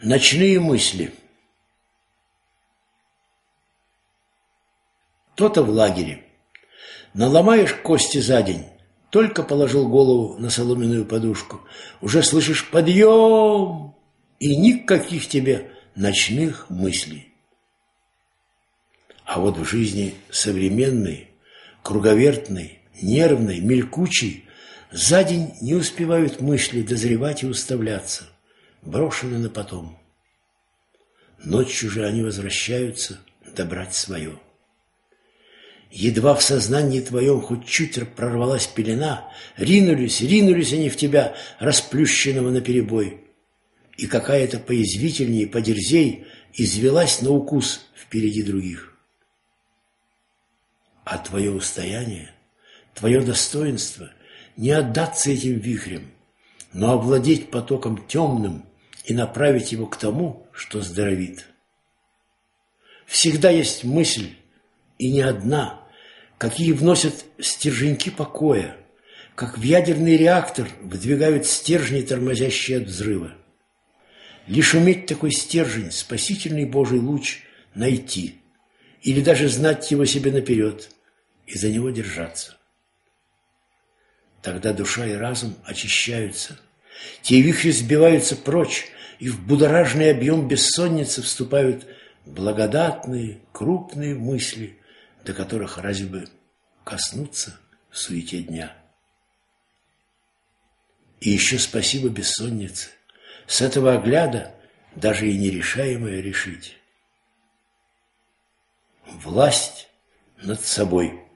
Ночные мысли. То-то в лагере. Наломаешь кости за день, только положил голову на соломенную подушку, уже слышишь «подъем!» и никаких тебе ночных мыслей. А вот в жизни современной, круговертной, нервной, мелькучей за день не успевают мысли дозревать и уставляться – брошены на потом. Ночью же они возвращаются добрать свое. Едва в сознании твоем хоть чуть прорвалась пелена, ринулись, ринулись они в тебя, расплющенного наперебой. И какая-то поязвительнее, подерзей, извелась на укус впереди других. А твое устояние, твое достоинство не отдаться этим вихрем, но овладеть потоком темным, и направить его к тому, что здоровит. Всегда есть мысль, и не одна, какие вносят стерженьки покоя, как в ядерный реактор выдвигают стержни, тормозящие от взрыва. Лишь уметь такой стержень, спасительный Божий луч, найти, или даже знать его себе наперед и за него держаться. Тогда душа и разум очищаются, те вихри сбиваются прочь, и в будоражный объем бессонницы вступают благодатные, крупные мысли, до которых разве бы коснуться в суете дня. И еще спасибо бессоннице. С этого огляда даже и нерешаемое решить. Власть над собой –